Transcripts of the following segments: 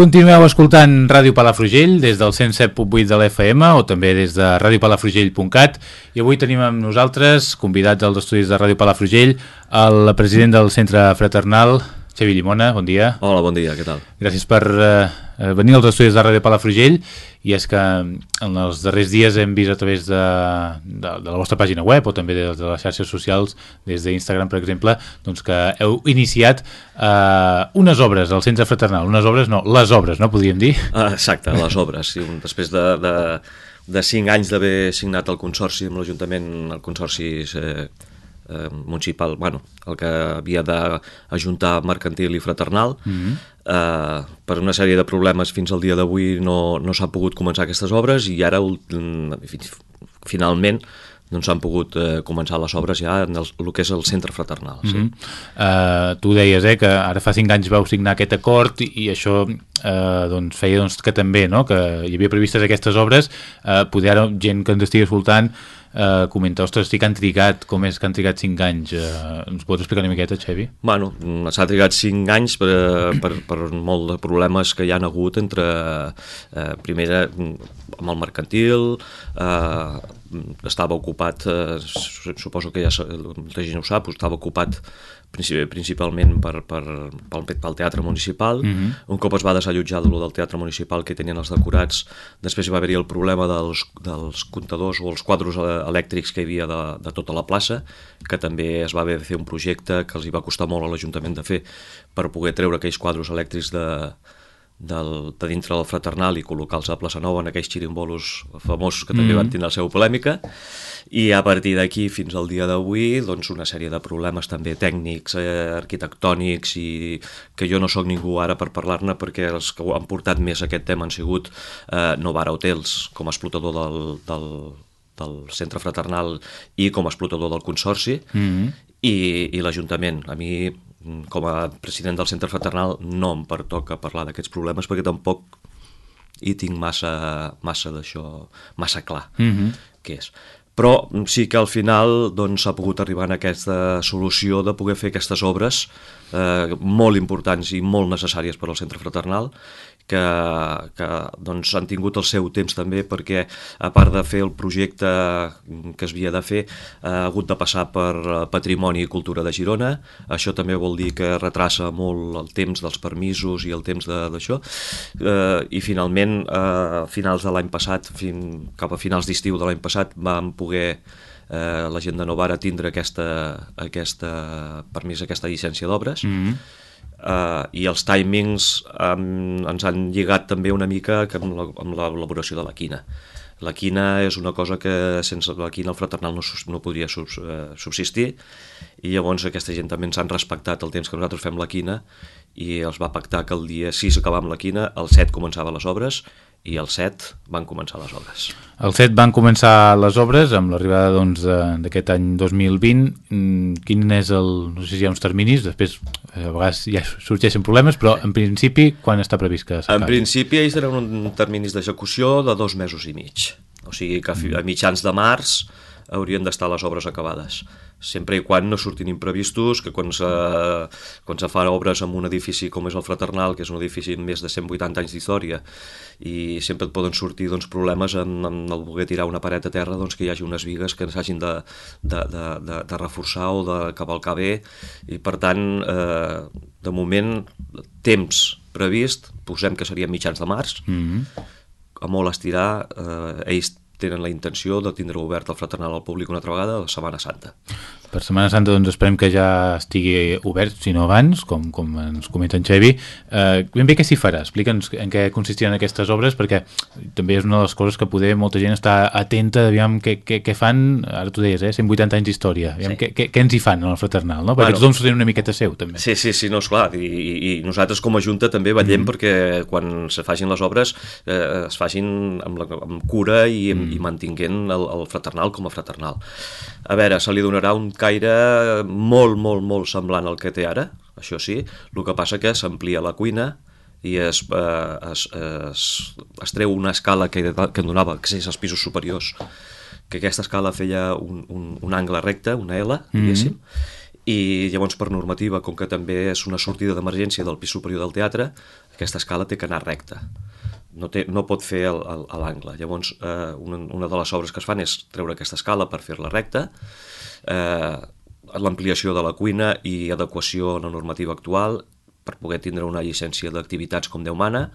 Continueu escoltant Ràdio Palafrugell des del 107.8 de l'FM o també des de radiopalafrugell.cat i avui tenim amb nosaltres, convidats als estudis de Ràdio Palafrugell, el president del Centre Fraternal, Xavi Llimona, bon dia. Hola, bon dia, què tal? Gràcies per eh, venir als estudis de Ràdio Palafrugell i és que en els darrers dies hem vist a través de, de, de la vostra pàgina web o també de, de les xarxes socials, des d'Instagram, per exemple, doncs que heu iniciat eh, unes obres al Centre Fraternal. Unes obres, no, les obres, no podríem dir? Ah, exacte, les obres. Sí, després de, de, de cinc anys d'haver signat el Consorci amb l'Ajuntament, el Consorci eh, eh, municipal, bueno, el que havia d'ajuntar mercantil i fraternal. Mm -hmm. eh, per una sèrie de problemes fins al dia d'avui no, no s'han pogut començar aquestes obres i ara finalment doncs han pogut eh, començar les obres ja en el, el que és el centre fraternal. Sí. Mm -hmm. uh, tu deies eh, que ara fa cinc anys vau signar aquest acord i, i això uh, doncs, feia doncs, que també no? que hi havia previstes aquestes obres, uh, poder ara gent que ens estigui escoltant eh, comenta, ostres, estic han trigat, com és que han trigat 5 anys? Eh, ens pots explicar una miqueta, Xevi? Bueno, s'ha trigat 5 anys per, per, per molt de problemes que hi han hagut entre, eh, primera, amb el mercantil, eh, estava ocupat, eh, suposo que ja la gent ho sap, estava ocupat principalment per, per, pel, pel teatre municipal. Mm -hmm. Un cop es va desallotjar del, del teatre municipal que tenien els decorats, després hi va haver el problema dels, dels comptadors o els quadros elèctrics que hi havia de, de tota la plaça, que també es va haver de fer un projecte que els hi va costar molt a l'Ajuntament de fer per poder treure aquells quadros elèctrics de, del, de dintre del fraternal i col·locar-los a Plaça Nova en aquells xirimbolos famosos que també mm -hmm. van tenir la seva polèmica i a partir d'aquí fins al dia d'avui doncs una sèrie de problemes també tècnics, eh, arquitectònics i que jo no sóc ningú ara per parlar-ne perquè els que han portat més aquest tema han sigut eh, Novara Hotels com a explotador del, del, del centre fraternal i com a explotador del consorci mm -hmm. i, i l'Ajuntament. A mi com a president del centre fraternal no em pertoca parlar d'aquests problemes perquè tampoc hi tinc massa, massa d'això, massa clar mm -hmm. què és. Però sí que al final s'ha doncs, pogut arribar a aquesta solució de poder fer aquestes obres eh, molt importants i molt necessàries per al centre fraternal que, que doncs, han tingut el seu temps també perquè a part de fer el projecte que es havia de fer ha hagut de passar per Patrimoni i Cultura de Girona. Això també vol dir que retrassa molt el temps dels permisos i el temps d'això. Eh, i finalment a finals de l'any passat fin, cap a finals d'estiu de l'any passat vam poder eh, la gent de Novara tindre aquesta, aquesta permís, aquesta llicència d'obres. Mm -hmm eh, i els timings um, ens han lligat també una mica amb l'elaboració de la quina. La quina és una cosa que sense la quina el fraternal no, no podria eh, subsistir i llavors aquesta gent també ens han respectat el temps que nosaltres fem la quina i els va pactar que el dia 6 acabàvem la quina, el 7 començava les obres i el 7 van començar les obres. El 7 van començar les obres amb l'arribada doncs, d'aquest doncs, any 2020. Mm, quin és el... no sé si hi ha uns terminis, després eh, a vegades ja sorgeixen problemes, però en principi quan està previst que s'acabi? En principi ells tenen un terminis d'execució de dos mesos i mig. O sigui que a mitjans de març haurien d'estar les obres acabades. Sempre i quan no surtin imprevistos, que quan se, quan se fan obres en un edifici com és el Fraternal, que és un edifici amb més de 180 anys d'història, i sempre et poden sortir doncs, problemes en, en el voler tirar una paret a terra doncs, que hi hagi unes vigues que s'hagin de, de, de, de, de reforçar o de cavalcar bé, i per tant, eh, de moment, temps previst, posem que seria mitjans de març, mm -hmm. a molt estirar, eh, ells tenen la intenció de tindre obert el fraternal al públic una altra vegada la Setmana Santa. Per Setmana Santa doncs esperem que ja estigui obert, si no abans, com, com ens comenta en Xevi. Eh, ben bé què s'hi farà? Explica'ns en què consistiran aquestes obres, perquè també és una de les coses que poder molta gent està atenta, aviam què, què, què fan, ara tu deies, eh, 180 anys d'història, sí. què, què, què ens hi fan en el fraternal, no? Perquè bueno, tothom s'ho tenen una miqueta seu, també. Sí, sí, sí, no, esclar, i, i, i nosaltres com a Junta també vetllem mm. perquè quan se facin les obres eh, es facin amb, la, amb cura i, mm. I mantinguent el, el fraternal com a fraternal. A veure, se li donarà un caire molt, molt, molt semblant al que té ara, això sí, el que passa que s'amplia la cuina i es, eh, es, es, es treu una escala que, que donava accés als pisos superiors, que aquesta escala feia un, un, un angle recte, una L, diguéssim, mm -hmm i llavors per normativa, com que també és una sortida d'emergència del pis superior del teatre, aquesta escala té que anar recta no, té, no pot fer el, el, a l'angle. Llavors, eh, una, una de les obres que es fan és treure aquesta escala per fer-la recta, eh, l'ampliació de la cuina i adequació a la normativa actual per poder tindre una llicència d'activitats com Déu mana,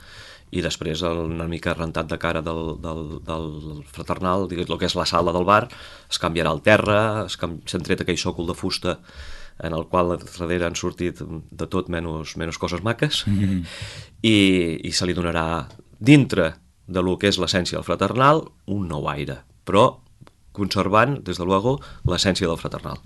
i després una mica rentat de cara del, del, del fraternal, digues, el que és la sala del bar, es canviarà el terra, s'han tret aquell sòcol de fusta en el qual a darrere han sortit de tot menys, menys coses maques mm -hmm. i, i se li donarà dintre de lo que és l'essència del fraternal un nou aire, però conservant, des de luego, l'essència del fraternal.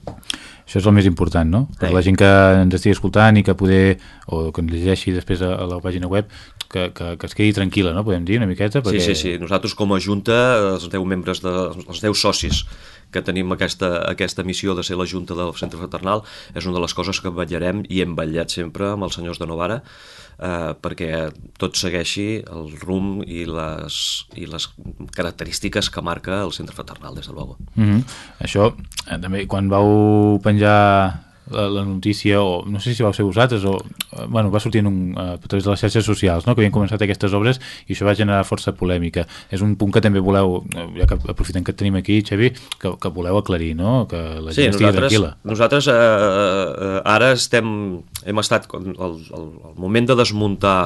Això és el més important, no? Per la gent que ens estigui escoltant i que poder, o que ens llegeixi després a, la pàgina web, que, que, que es quedi tranquil·la, no? Podem dir una miqueta? Perquè... Sí, sí, sí. Nosaltres com a Junta, els 10 membres, de, els 10 socis que tenim aquesta, aquesta missió de ser la Junta del Centre Fraternal, és una de les coses que vetllarem i hem vetllat sempre amb els senyors de Novara, eh, perquè tot segueixi el rumb i les, i les característiques que marca el centre fraternal, des de luego. Mm -hmm. Això, eh, també, quan vau penjar la, la notícia, o no sé si vau ser vosaltres, o eh, bueno, va sortir en un, eh, a través de les xarxes socials, no? que havien començat aquestes obres i això va generar força polèmica. És un punt que també voleu, eh, ja que aprofitem que tenim aquí, Xavi, que, que voleu aclarir, no? que la gent sí, estigui tranquil·la. Nosaltres eh, eh, ara estem, hem estat, el, el, el moment de desmuntar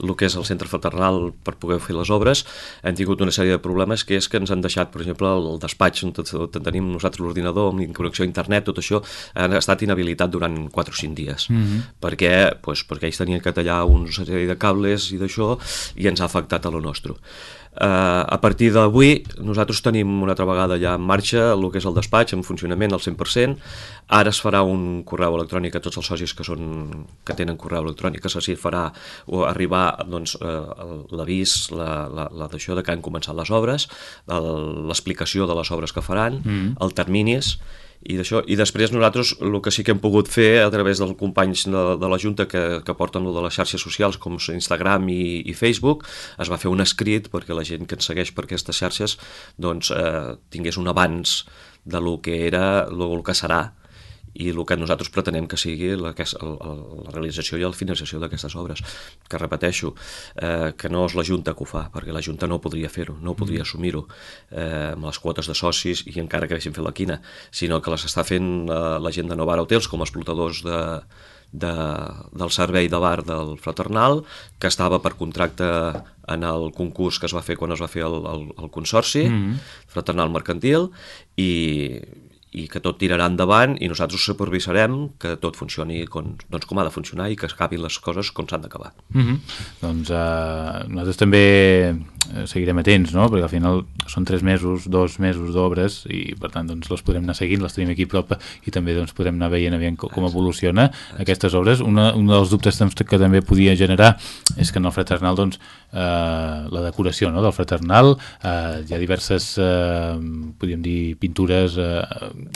el que és el centre fraternal per poder fer les obres, hem tingut una sèrie de problemes que és que ens han deixat, per exemple, el despatx on tenim nosaltres l'ordinador amb connexió a internet, tot això ha estat inhabilitat durant 4 o 5 dies, mm -hmm. perquè, pues, perquè ells tenien que tallar una sèrie de cables i d'això i ens ha afectat a lo nostre. Uh, a partir d'avui nosaltres tenim una altra vegada ja en marxa el que és el despatx en funcionament al 100%. Ara es farà un correu electrònic a tots els socis que, són, que tenen correu electrònic, que s'hi farà o arribar doncs, uh, l'avís, la, la, la d'això de que han començat les obres, l'explicació de les obres que faran, mm. el terminis, i d'això i després nosaltres el que sí que hem pogut fer a través dels companys de, de la Junta que, que porten de les xarxes socials com Instagram i, i Facebook es va fer un escrit perquè la gent que ens segueix per aquestes xarxes doncs, eh, tingués un abans de lo que era, lo, el que serà i el que nosaltres pretenem que sigui la, la, la realització i la finalització d'aquestes obres, que repeteixo, eh, que no és la Junta que ho fa, perquè la Junta no podria fer-ho, no podria mm. assumir-ho eh, amb les quotes de socis i encara que haguessin fet la quina, sinó que les està fent eh, la gent de Novara Hotels com a explotadors de, de, del servei de bar del Fraternal, que estava per contracte en el concurs que es va fer quan es va fer el, el, el consorci, mm -hmm. Fraternal Mercantil, i, i que tot tirarà endavant i nosaltres supervisarem que tot funcioni com, doncs, com ha de funcionar i que es acabin les coses com s'han d'acabar. Mm -hmm. Doncs uh, nosaltres també eh, seguirem atents, no? perquè al final són tres mesos, dos mesos d'obres i per tant doncs, les podrem anar seguint, les tenim aquí prop i també doncs, podrem anar veient, veient com, com evoluciona aquestes obres. Una, un dels dubtes doncs, que també podia generar és que en el fraternal doncs, eh, la decoració no? del fraternal eh, hi ha diverses eh, podríem dir pintures eh,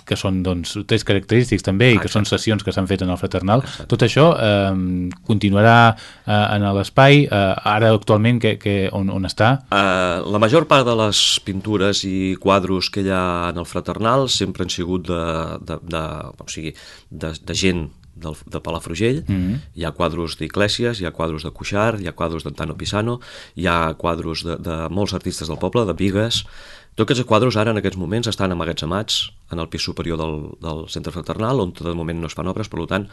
que són doncs, tres característics també i que són sessions que s'han fet en el fraternal. Exacte. Tot això eh, continuarà eh, en l'espai, eh, ara actualment que, que, on, on està? Uh, la major part de les pintures i quadros que hi ha en el fraternal sempre han sigut de, de, de, o sigui, de, de gent del, de Palafrugell, mm -hmm. hi ha quadros d'Iglesias, hi ha quadros de Cuixart, hi ha quadros d'Antano Pisano, hi ha quadros de, de molts artistes del poble, de Vigues, tots aquests quadros ara en aquests moments estan amagatzemats en el pis superior del, del centre fraternal, on tot el moment no es fan obres, per tant,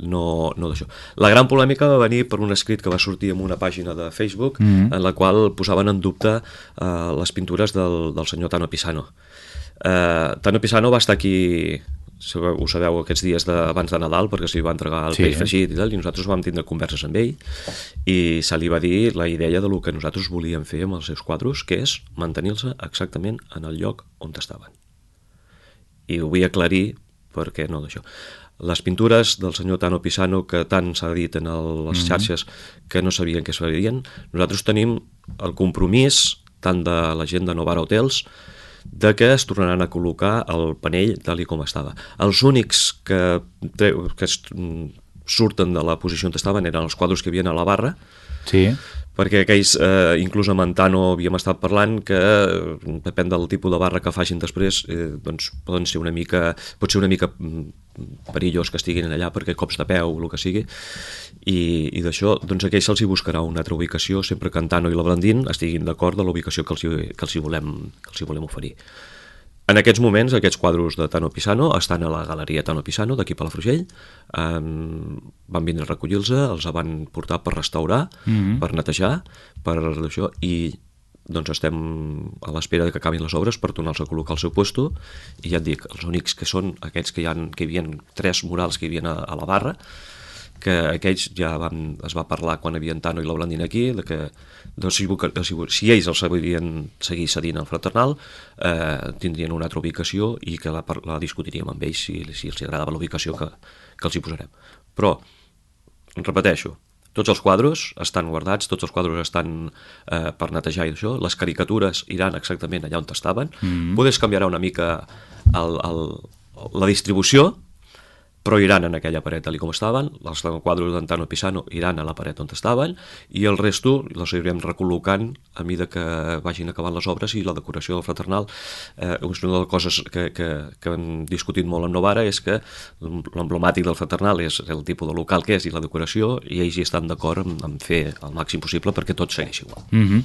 no, no d'això. La gran polèmica va venir per un escrit que va sortir en una pàgina de Facebook, mm -hmm. en la qual posaven en dubte eh, les pintures del, del senyor Tano Pisano. Eh, Tano Pisano va estar aquí ho sabeu aquests dies de, abans de Nadal perquè s'hi va entregar el sí. peix fregit i tal, i nosaltres vam tindre converses amb ell i se li va dir la idea de lo que nosaltres volíem fer amb els seus quadros que és mantenir-se exactament en el lloc on estaven i ho vull aclarir perquè no d'això les pintures del senyor Tano Pisano que tant s'ha dit en el, les mhm. xarxes que no sabien què es farien nosaltres tenim el compromís tant de la gent de Novara Hotels de que es tornaran a col·locar el panell tal com estava. Els únics que, que surten de la posició on estaven eren els quadres que havien a la barra, sí. perquè aquells, eh, inclús amb Antano havíem estat parlant que depèn del tipus de barra que facin després, eh, doncs poden ser una mica, pot ser una mica mm, perillós que estiguin allà perquè cops de peu, el que sigui, i, i d'això, doncs aquells se'ls hi buscarà una altra ubicació, sempre que Antano i la Blandín estiguin d'acord de la ubicació que els, hi, que, els hi volem, que els hi volem oferir. En aquests moments, aquests quadros de Tano Pisano estan a la galeria Tano Pisano d'aquí a Palafrugell. Um, van vindre a recollir-los, els van portar per restaurar, mm -hmm. per netejar, per això, i doncs estem a l'espera de que acabin les obres per tornar-los a col·locar al seu puesto. I ja et dic, els únics que són aquests que hi, ha, que hi havia tres murals que hi havia a, a la barra que aquells ja van, es va parlar quan havia Tano i la Blandina aquí de que doncs, si, si, si ells els sabrien seguir cedint al fraternal eh, tindrien una altra ubicació i que la, la discutiríem amb ells si, si els agradava l'ubicació que, que els hi posarem. Però, repeteixo tots els quadros estan guardats, tots els quadros estan eh, per netejar i això, les caricatures iran exactament allà on estaven, mm -hmm. podes canviarà una mica el, el, la distribució, però iran en aquella paret tal com estaven, els quadros d'Antano Pisano iran a la paret on estaven, i el resto els anirem recol·locant a mida que vagin acabant les obres i la decoració del fraternal. Eh, una de les coses que, que, que hem discutit molt amb Novara és que l'emblemàtic del fraternal és el tipus de local que és i la decoració, i ells hi estan d'acord en, en fer el màxim possible perquè tot segueix igual. Mm -hmm.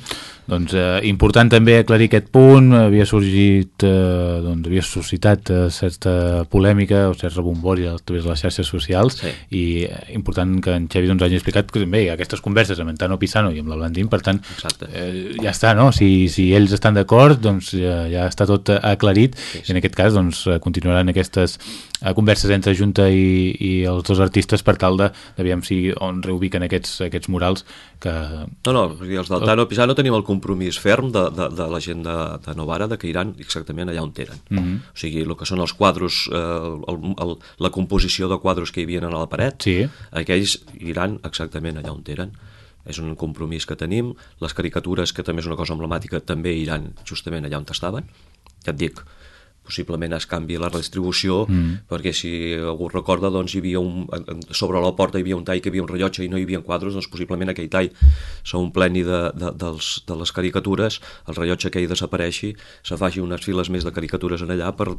Doncs eh, important també aclarir aquest punt, havia sorgit, eh, doncs havia suscitat eh, certa polèmica o cert rebombori través de les xarxes socials sí. i eh, important que en Xavi doncs, hagi explicat que també aquestes converses amb en Tano Pisano i amb l'Albandín, per tant eh, ja està, no? Si, si ells estan d'acord doncs ja, ja està tot aclarit sí, sí. i en aquest cas doncs continuaran aquestes eh, converses entre Junta i, i els dos artistes per tal de, aviam si on reubiquen aquests, aquests murals que... No, no, els del Tano Pisano tenim el compromís ferm de, de, de la gent de, de Novara de que iran exactament allà on eren. Mm -hmm. O sigui, el que són els quadros, eh, el, el, la composició de quadros que hi havia a la paret, sí. aquells iran exactament allà on eren és un compromís que tenim, les caricatures, que també és una cosa emblemàtica, també iran justament allà on estaven, ja et dic, possiblement es canvi la redistribució, mm. perquè si algú recorda, doncs hi havia un, sobre la porta hi havia un tall que hi havia un rellotge i no hi havia quadres, doncs possiblement aquell tall s'ompleni de, de, dels, de les caricatures, el rellotge que hi desapareixi, se faci unes files més de caricatures en allà per,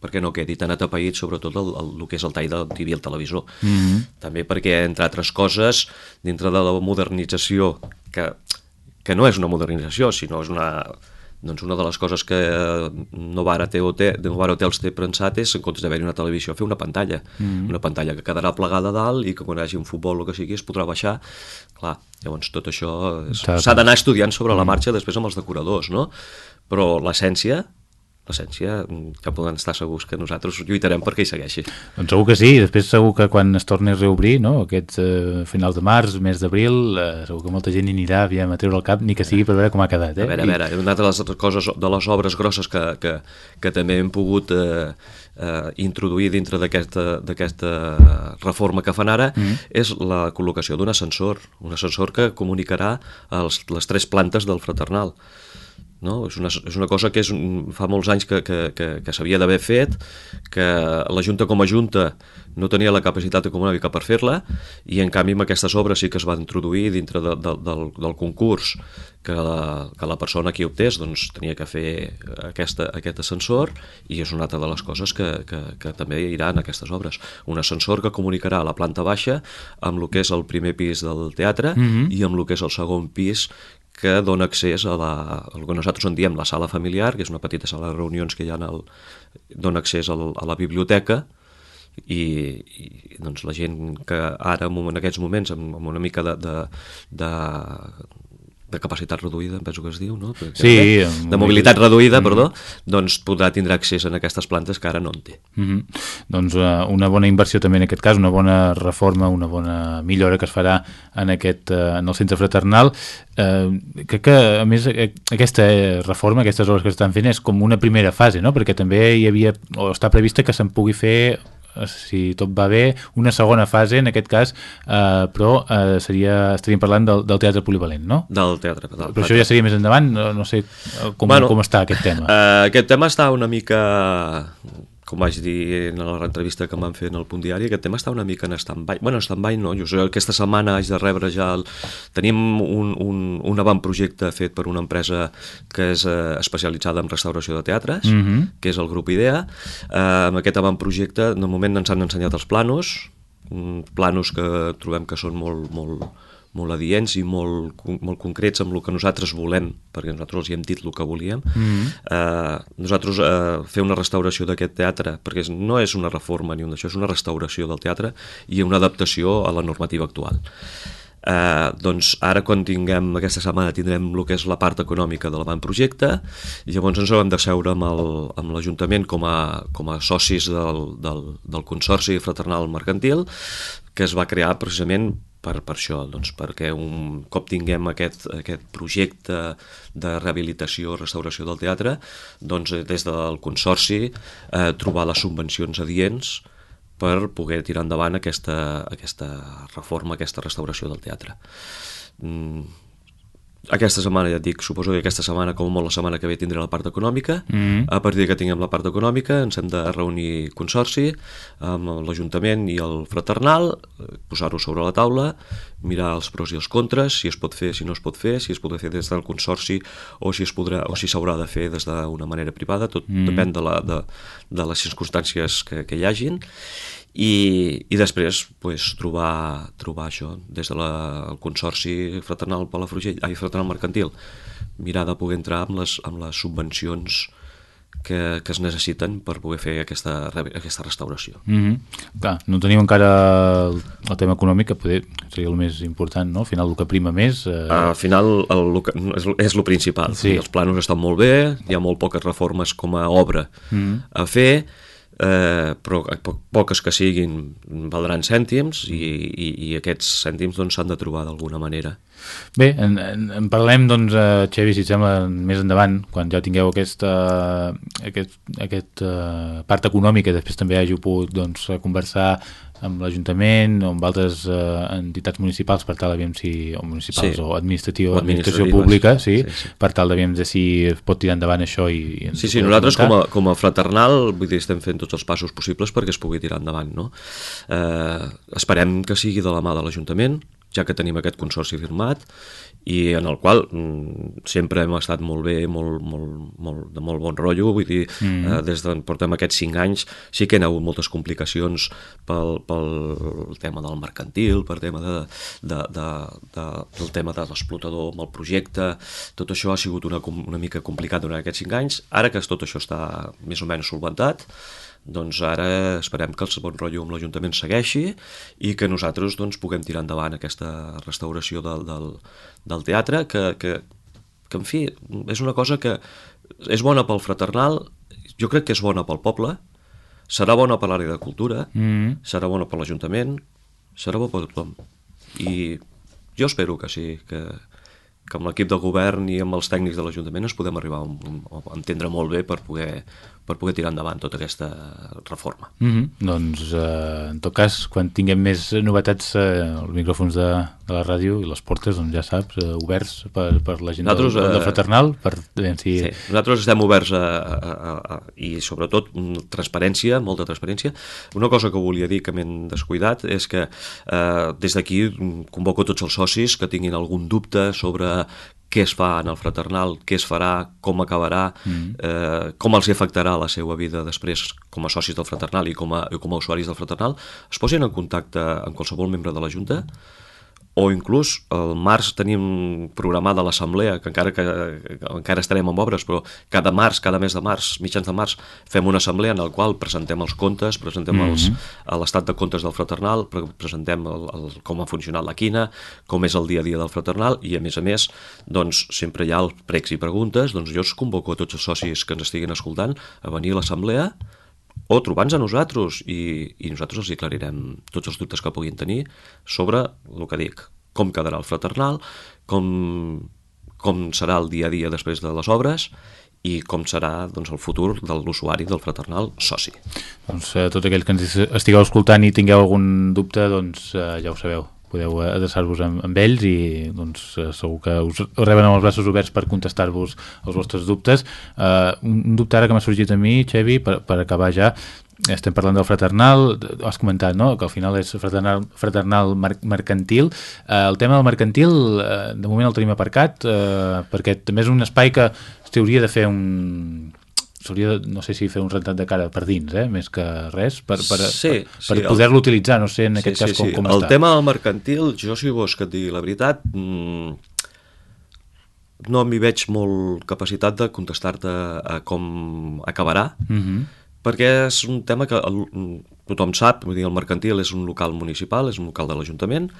perquè no quedi tan atapeït sobretot el, el, el que és el tall del TV i el televisor. Mm -hmm. També perquè, entre altres coses, dintre de la modernització, que, que no és una modernització, sinó és una doncs una de les coses que Novara, té, té, Novara Hotels té pensat és, en comptes d'haver una televisió, fer una pantalla. Mm -hmm. Una pantalla que quedarà plegada dalt i que quan hi hagi un futbol o que sigui es podrà baixar. Clar, llavors tot això s'ha d'anar estudiant sobre la mm. marxa després amb els decoradors, no? Però l'essència l'essència ja poden estar segurs que nosaltres lluitarem perquè hi segueixi. Doncs segur que sí, després segur que quan es torni a reobrir, no? aquests eh, finals de març, mes d'abril, eh, segur que molta gent hi anirà aviam a treure el cap, ni que sigui per veure com ha quedat. Eh? A veure, a veure, una de les coses, de les obres grosses que, que, que també hem pogut eh, eh, introduir dintre d'aquesta reforma que fan ara mm. és la col·locació d'un ascensor, un ascensor que comunicarà els, les tres plantes del fraternal. No? És, una, és una cosa que és, fa molts anys que, que, que, que s'havia d'haver fet, que la Junta com a Junta no tenia la capacitat econòmica per fer-la, i en canvi amb aquestes obres sí que es va introduir dintre de, de, del, del concurs que la, que la persona que hi optés doncs, tenia que fer aquesta, aquest ascensor, i és una altra de les coses que, que, que també irà en aquestes obres. Un ascensor que comunicarà la planta baixa amb el que és el primer pis del teatre mm -hmm. i amb el que és el segon pis que dona accés a la, el que nosaltres en diem la sala familiar, que és una petita sala de reunions que hi ha al, dona accés al, a la biblioteca i, i doncs la gent que ara en aquests moments amb, amb una mica de, de, de de capacitat reduïda, penso que es diu, no? Perquè, sí. De, de mobilitat reduïda, mm -hmm. perdó, doncs podrà tindre accés en aquestes plantes que ara no en té. Mm -hmm. Doncs uh, una bona inversió també en aquest cas, una bona reforma, una bona millora que es farà en, aquest, uh, en el centre fraternal. Uh, crec que, a més, aquesta reforma, aquestes obres que estan fent és com una primera fase, no? Perquè també hi havia, o està prevista que se'n pugui fer si tot va bé, una segona fase en aquest cas, eh, però eh, seria, estaríem parlant del, del teatre polivalent, no? Del teatre. Del però això ja seria més endavant, no, no sé eh, com, bueno, com està aquest tema. Uh, aquest tema està una mica com vaig dir en l'entrevista que em van fer en el punt diari, aquest tema està una mica en stand-by. Bueno, stand-by no, jo sé, aquesta setmana haig de rebre ja... El... Tenim un, un, un un avantprojecte fet per una empresa que és eh, especialitzada en restauració de teatres, Mm -hmm. que és el grup IDEA. Eh, amb aquest avantprojecte, de moment ens han ensenyat els planos, mm, planos que trobem que són molt, molt, molt adients i molt, molt concrets amb el que nosaltres volem, perquè nosaltres els hi hem dit el que volíem. Mm -hmm. eh, nosaltres eh, fer una restauració d'aquest teatre, perquè no és una reforma ni un d'això, és una restauració del teatre i una adaptació a la normativa actual. Eh, doncs ara quan tinguem aquesta setmana tindrem el que és la part econòmica de l'avantprojecte i llavors ens haurem de seure amb l'Ajuntament com, a, com a socis del, del, del Consorci Fraternal Mercantil que es va crear precisament per, per això, doncs, perquè un cop tinguem aquest, aquest projecte de rehabilitació, restauració del teatre, doncs eh, des del Consorci eh, trobar les subvencions adients per poder tirar endavant aquesta, aquesta reforma, aquesta restauració del teatre. Mm, aquesta setmana, ja et dic, suposo que aquesta setmana, com molt la setmana que ve, tindré la part econòmica. Mhm. A partir que tinguem la part econòmica, ens hem de reunir consorci amb l'Ajuntament i el Fraternal, posar-ho sobre la taula, mirar els pros i els contres, si es pot fer, si no es pot fer, si es pot fer des del consorci o si es podrà o si s'haurà de fer des d'una manera privada, tot mm. depèn de, la, de, de les circumstàncies que, que hi hagin i, i després pues, trobar, trobar això des del de Consorci Fraternal Palafrugell, ai, Fraternal Mercantil mirar de poder entrar amb les, amb les subvencions que, que es necessiten per poder fer aquesta, aquesta restauració. Mm -hmm. Clar, no tenim encara el, el tema econòmic, que poder seria el més important, no? Al final el que prima més... Eh... Al final el, el, és, és el principal. Sí. Els planos estan molt bé, hi ha molt poques reformes com a obra Mm. a fer, eh, però po- poques que siguin valdran cèntims i, i, i aquests cèntims doncs, s'han de trobar d'alguna manera. Bé, en, en, en parlem, doncs, eh, Xevi, si et sembla, més endavant, quan ja tingueu aquesta, aquest, aquest eh, part econòmica després també hàgiu pogut doncs, conversar amb l'Ajuntament o amb altres eh, entitats municipals per tal d'aviam si, o municipals Sí. o administratiu, O administració pública, sí, Sí, sí. per tal d'aviam de si es pot tirar endavant això i, i Sí, sí, nosaltres com a, com a fraternal vull dir, estem fent tots els passos possibles perquè es pugui tirar endavant. No? Eh, esperem que sigui de la mà de l'Ajuntament, ja que tenim aquest consorci firmat i en el qual mm, sempre hem estat molt bé, molt, molt, molt, de molt bon rotllo, vull dir, mm. eh, des de portem aquests cinc anys, sí que hi ha hagut moltes complicacions pel, pel tema del mercantil, per tema de, de, de, de, del tema de l'explotador amb el projecte, tot això ha sigut una, una mica complicat durant aquests cinc anys, ara que tot això està més o menys solventat, doncs ara esperem que el bon rotllo amb l'Ajuntament segueixi i que nosaltres doncs, puguem tirar endavant aquesta restauració del, del, del teatre que, que, que, en fi, és una cosa que és bona pel fraternal, jo crec que és bona pel poble, serà bona per l'àrea de cultura, Mm. serà bona per l'Ajuntament, serà bo per tothom. I jo espero que sí, que, que amb l'equip de govern i amb els tècnics de l'Ajuntament ens podem arribar a, un, a entendre molt bé per poder, per poder tirar endavant tota aquesta reforma. Mm -hmm. Doncs, eh, en tot cas, quan tinguem més novetats, eh, els micròfons de, de la ràdio i les portes, doncs ja saps, eh, oberts per, per la gent del, Nosaltres, del eh, fraternal, per veure si... Sí, nosaltres estem oberts a, a, a, a, i sobretot mm, transparència, molta transparència. Una cosa que volia dir que m'hem descuidat és que eh, des d'aquí mm, convoco tots els socis que tinguin algun dubte sobre què es fa en el fraternal, què es farà, com acabarà, mm. eh, com els afectarà la seva vida després com a socis del fraternal i com a, i com a usuaris del fraternal, es posin en contacte amb qualsevol membre de la Junta o inclús al març tenim programada l'assemblea, que encara que, que encara estarem en obres, però cada març, cada mes de març, mitjans de març, fem una assemblea en la qual presentem els comptes, presentem mm -hmm. l'estat de comptes del fraternal, pre presentem el, el, com ha funcionat la quina, com és el dia a dia del fraternal, i a més a més, doncs, sempre hi ha els pregs i preguntes, doncs jo us convoco a tots els socis que ens estiguin escoltant a venir a l'assemblea o trobar-nos a nosaltres i, i nosaltres els aclarirem tots els dubtes que puguin tenir sobre el que dic, com quedarà el fraternal, com, com serà el dia a dia després de les obres i com serà doncs, el futur de l'usuari del fraternal soci. Doncs eh, tot aquell que ens estigueu escoltant i tingueu algun dubte, doncs eh, ja ho sabeu. Podeu adreçar-vos amb, amb ells i doncs, segur que us reben amb els braços oberts per contestar-vos els vostres dubtes. Uh, un dubte ara que m'ha sorgit a mi, Xevi, per, per acabar ja, estem parlant del fraternal, has comentat no? que al final és fraternal, fraternal mercantil. Eh, el tema del mercantil, eh, de moment el tenim aparcat, eh, perquè també és un espai que s'hauria de fer un s'hauria no sé si fer un rentat de cara per dins, eh? més que res, per, per, sí, per, per sí, poder-lo utilitzar, no sé en sí, aquest sí, cas com, sí. com el està. El tema del mercantil, jo si vols que et digui la veritat, mmm, no m'hi veig molt capacitat de contestar-te a com acabarà, uh -huh perquè és un tema que el, tothom sap, vull dir, el mercantil és un local municipal, és un local de l'Ajuntament.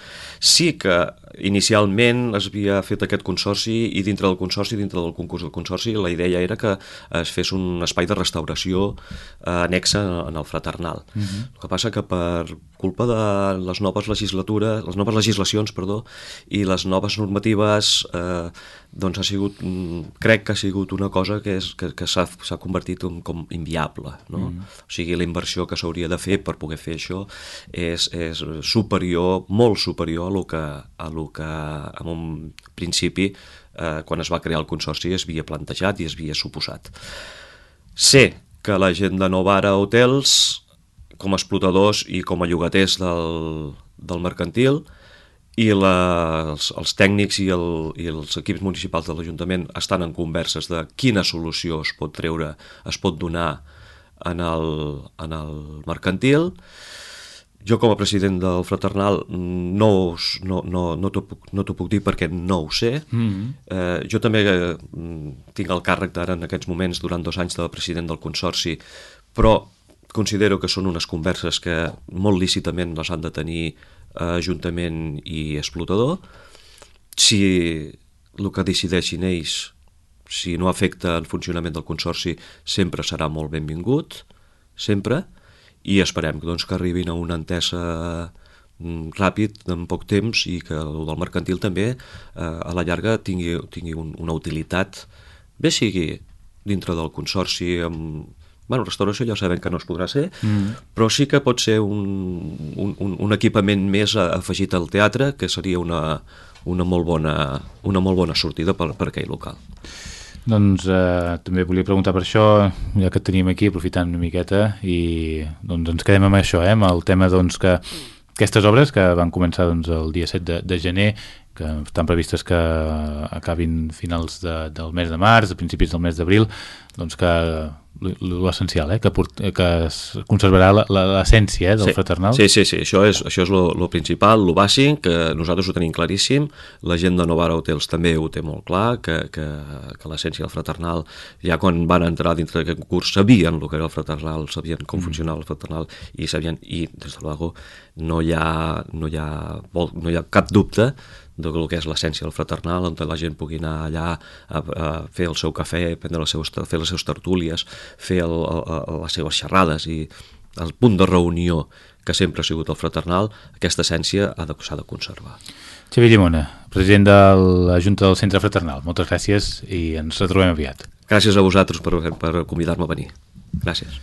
Sí que inicialment es havia fet aquest consorci i dintre del consorci, dintre del concurs del consorci, la idea era que es fes un espai de restauració eh, anexa en el fraternal. Uh -huh. El que passa que per culpa de les noves legislatures, les noves legislacions, perdó, i les noves normatives eh, doncs ha sigut, crec que ha sigut una cosa que, és, que, que s'ha convertit en, com inviable. No? Mm. O sigui, la inversió que s'hauria de fer per poder fer això és, és superior, molt superior a lo que, a lo que en un principi, eh, quan es va crear el consorci, es havia plantejat i es havia suposat. Sé que la gent de Novara Hotels, com a explotadors i com a llogaters del, del mercantil, i la, els, els tècnics i, el, i els equips municipals de l'Ajuntament estan en converses de quina solució es pot treure, es pot donar en el, en el mercantil. Jo com a president del Fraternal no, no, no, no t'ho puc, no puc dir perquè no ho sé. Mm -hmm. eh, jo també eh, tinc el càrrec d'ara en aquests moments durant dos anys de president del Consorci, però considero que són unes converses que molt lícitament les han de tenir Ajuntament i explotador. Si el que decideixin ells, si no afecta el funcionament del Consorci, sempre serà molt benvingut, sempre, i esperem doncs, que arribin a una entesa mm, ràpid, en poc temps, i que el del mercantil també, eh, a la llarga, tingui, tingui un, una utilitat, bé sigui dintre del Consorci amb bueno, restauració ja sabem que no es podrà ser, mm. però sí que pot ser un, un, un equipament més afegit al teatre, que seria una, una, molt, bona, una molt bona sortida per, per aquell local. Doncs eh, també volia preguntar per això, ja que tenim aquí, aprofitant una miqueta, i doncs ens quedem amb això, eh, amb el tema doncs, que aquestes obres que van començar doncs, el dia 7 de, de gener, que estan previstes que acabin finals de, del mes de març, a principis del mes d'abril, doncs que l'essencial, eh? que, que es conservarà l'essència eh, del sí. fraternal. Sí, sí, sí, això és, això és lo, lo principal, lo bàsic, que nosaltres ho tenim claríssim, la gent de Novara Hotels també ho té molt clar, que, que, que l'essència del fraternal, ja quan van entrar dintre d'aquest curs sabien el que era el fraternal, sabien com mm. funcionava el fraternal i sabien, i des de luego no hi ha, no hi ha, no hi ha cap dubte del que és l'essència del fraternal, on la gent pugui anar allà a, a fer el seu cafè, prendre les seves, fer les seves tertúlies, fer el, el, les seves xerrades i el punt de reunió que sempre ha sigut el fraternal, aquesta essència ha de, s'ha de conservar. Xavier Llimona, president de la Junta del Centre Fraternal, moltes gràcies i ens retrobem aviat. Gràcies a vosaltres per, per convidar-me a venir. Gràcies.